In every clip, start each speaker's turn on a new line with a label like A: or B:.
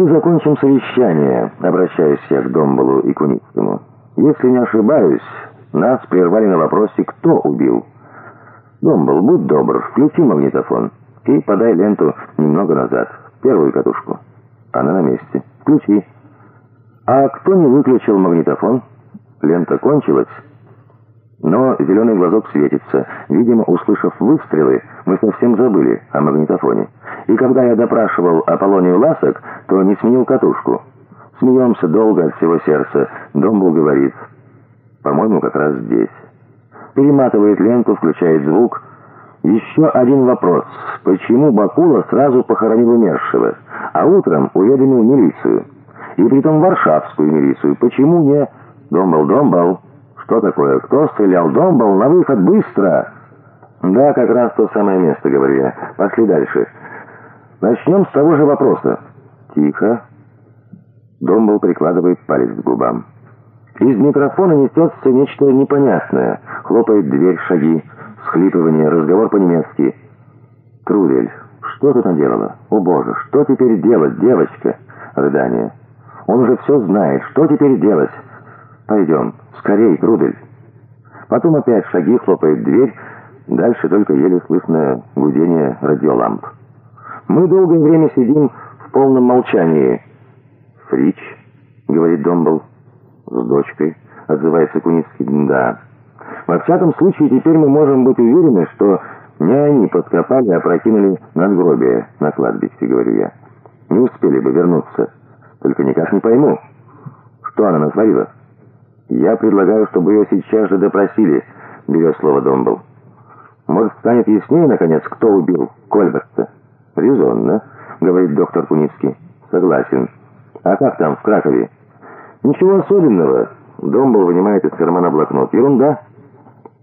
A: Давайте закончим совещание, обращаюсь я к Домбалу и Куницкому. Если не ошибаюсь, нас прервали на вопросе, кто убил. Домбал, будь добр, включи магнитофон и подай ленту немного назад, первую катушку. Она на месте. Включи. А кто не выключил магнитофон? Лента кончилась. Но зеленый глазок светится. Видимо, услышав выстрелы, мы совсем забыли о магнитофоне. И когда я допрашивал Аполлонию Ласок, то не сменил катушку. Смеемся долго от всего сердца. Домбл говорит, по-моему, как раз здесь. Перематывает ленту, включает звук. Еще один вопрос. Почему Бакула сразу похоронил умершего, а утром уведомил милицию? И притом варшавскую милицию. Почему не... Домбл, Домбл... «Что такое? Кто стрелял? Домбл, на выход, быстро!» «Да, как раз то самое место», — говорю я. «Пошли дальше. Начнем с того же вопроса». «Тихо». Домбл прикладывает палец к губам. Из микрофона несется нечто непонятное. Хлопает дверь, шаги, схлипывание, разговор по-немецки. «Трудель, что ты наделала? О боже, что теперь делать, девочка?» Рыдание. «Он уже все знает. Что теперь делать?» «Пойдем, скорей, Трудель!» Потом опять шаги, хлопает дверь, дальше только еле слышное гудение радиоламп. Мы долгое время сидим в полном молчании. «Фрич», — говорит Домбл, — «с дочкой», — отзывается Куницкий, — «да». Во всяком случае, теперь мы можем быть уверены, что не они подкопали, а прокинули надгробие на кладбище, говорю я. Не успели бы вернуться. Только никак не пойму, что она натворила. «Я предлагаю, чтобы ее сейчас же допросили», — берет слово Домбл. «Может, станет яснее, наконец, кто убил Кольберта?» «Резонно», — говорит доктор Куницкий. «Согласен. А как там, в Кракове?» «Ничего особенного». Домбл вынимает из кармана блокнот. «Ерунда».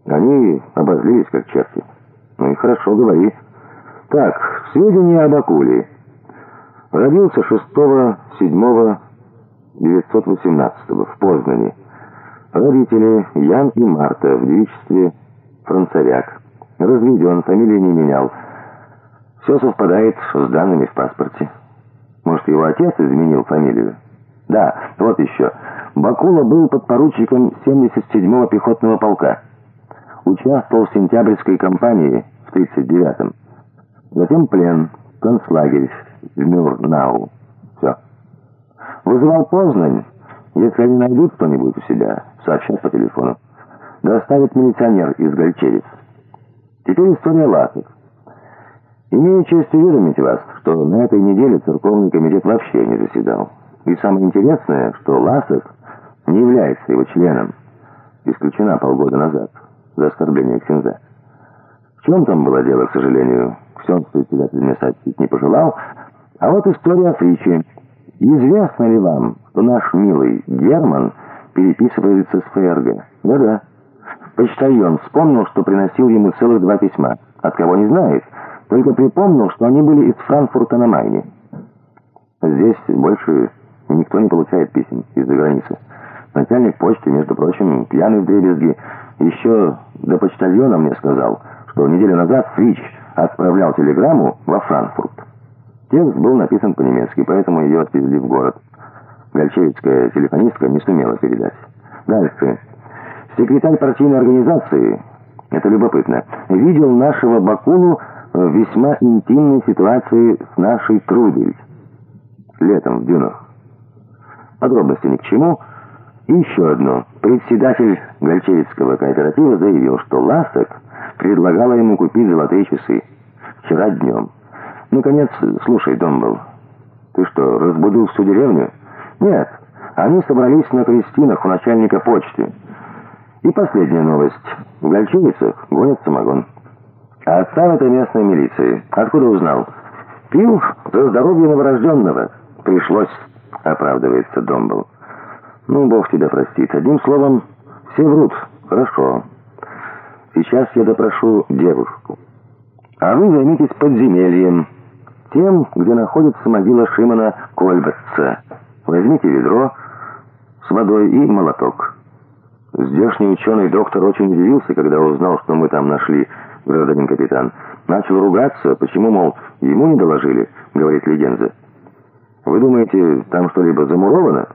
A: Они обозлились, как черти. «Ну и хорошо, говори». «Так, сведения об Акуле. Родился 6-7-918 в Познане». Родители Ян и Марта в девичестве Францаряк. Разведен, фамилии не менял. Все совпадает с данными в паспорте. Может, его отец изменил фамилию? Да, вот еще. Бакула был подпоручиком 77-го пехотного полка. Участвовал в сентябрьской кампании в 39-м. Затем плен, концлагерь в Мюрнау. Все. Вызывал Познань. Если они найдут кто-нибудь у себя, сообщат по телефону. Доставит милиционер из Гольчевец. Теперь история Ласов. Имею честь уведомить вас, что на этой неделе церковный комитет вообще не заседал. И самое интересное, что Ласов не является его членом. Исключена полгода назад за оскорбление ксенза. В чем там было дело, к сожалению, ксензу себя сообщить не пожелал. А вот история о Фриче. Известно ли вам, что наш милый Герман переписывается с ФРГ? Да-да. Почтальон вспомнил, что приносил ему целых два письма. От кого не знает, только припомнил, что они были из Франкфурта на Майне. Здесь больше никто не получает писем из-за границы. Начальник почты, между прочим, пьяный в дребезги, еще до почтальона мне сказал, что неделю назад Фрич отправлял телеграмму во Франкфурт. Текст был написан по-немецки, поэтому ее отвезли в город. Гольчевицкая телефонистка не сумела передать. Дальше. Секретарь партийной организации, это любопытно, видел нашего Бакулу в весьма интимной ситуации с нашей Трудель. Летом в дюнах. Подробности ни к чему. И еще одно. Председатель Гольчевицкого кооператива заявил, что Ласок предлагала ему купить золотые часы. Вчера днем. Наконец, слушай, Домбл, ты что, разбудил всю деревню? Нет, они собрались на крестинах у начальника почты. И последняя новость. В Гольчевицах гонят самогон. А отца этой местной милиции. Откуда узнал? Пил за здоровье новорожденного. Пришлось, оправдывается Домбл. Ну, Бог тебя простит. Одним словом, все врут. Хорошо. Сейчас я допрошу девушку. А вы займитесь подземельем тем, где находится могила Шимона Кольберца. Возьмите ведро с водой и молоток. Здешний ученый доктор очень удивился, когда узнал, что мы там нашли, гражданин капитан. Начал ругаться, почему, мол, ему не доложили, говорит легенда. Вы думаете, там что-либо замуровано?»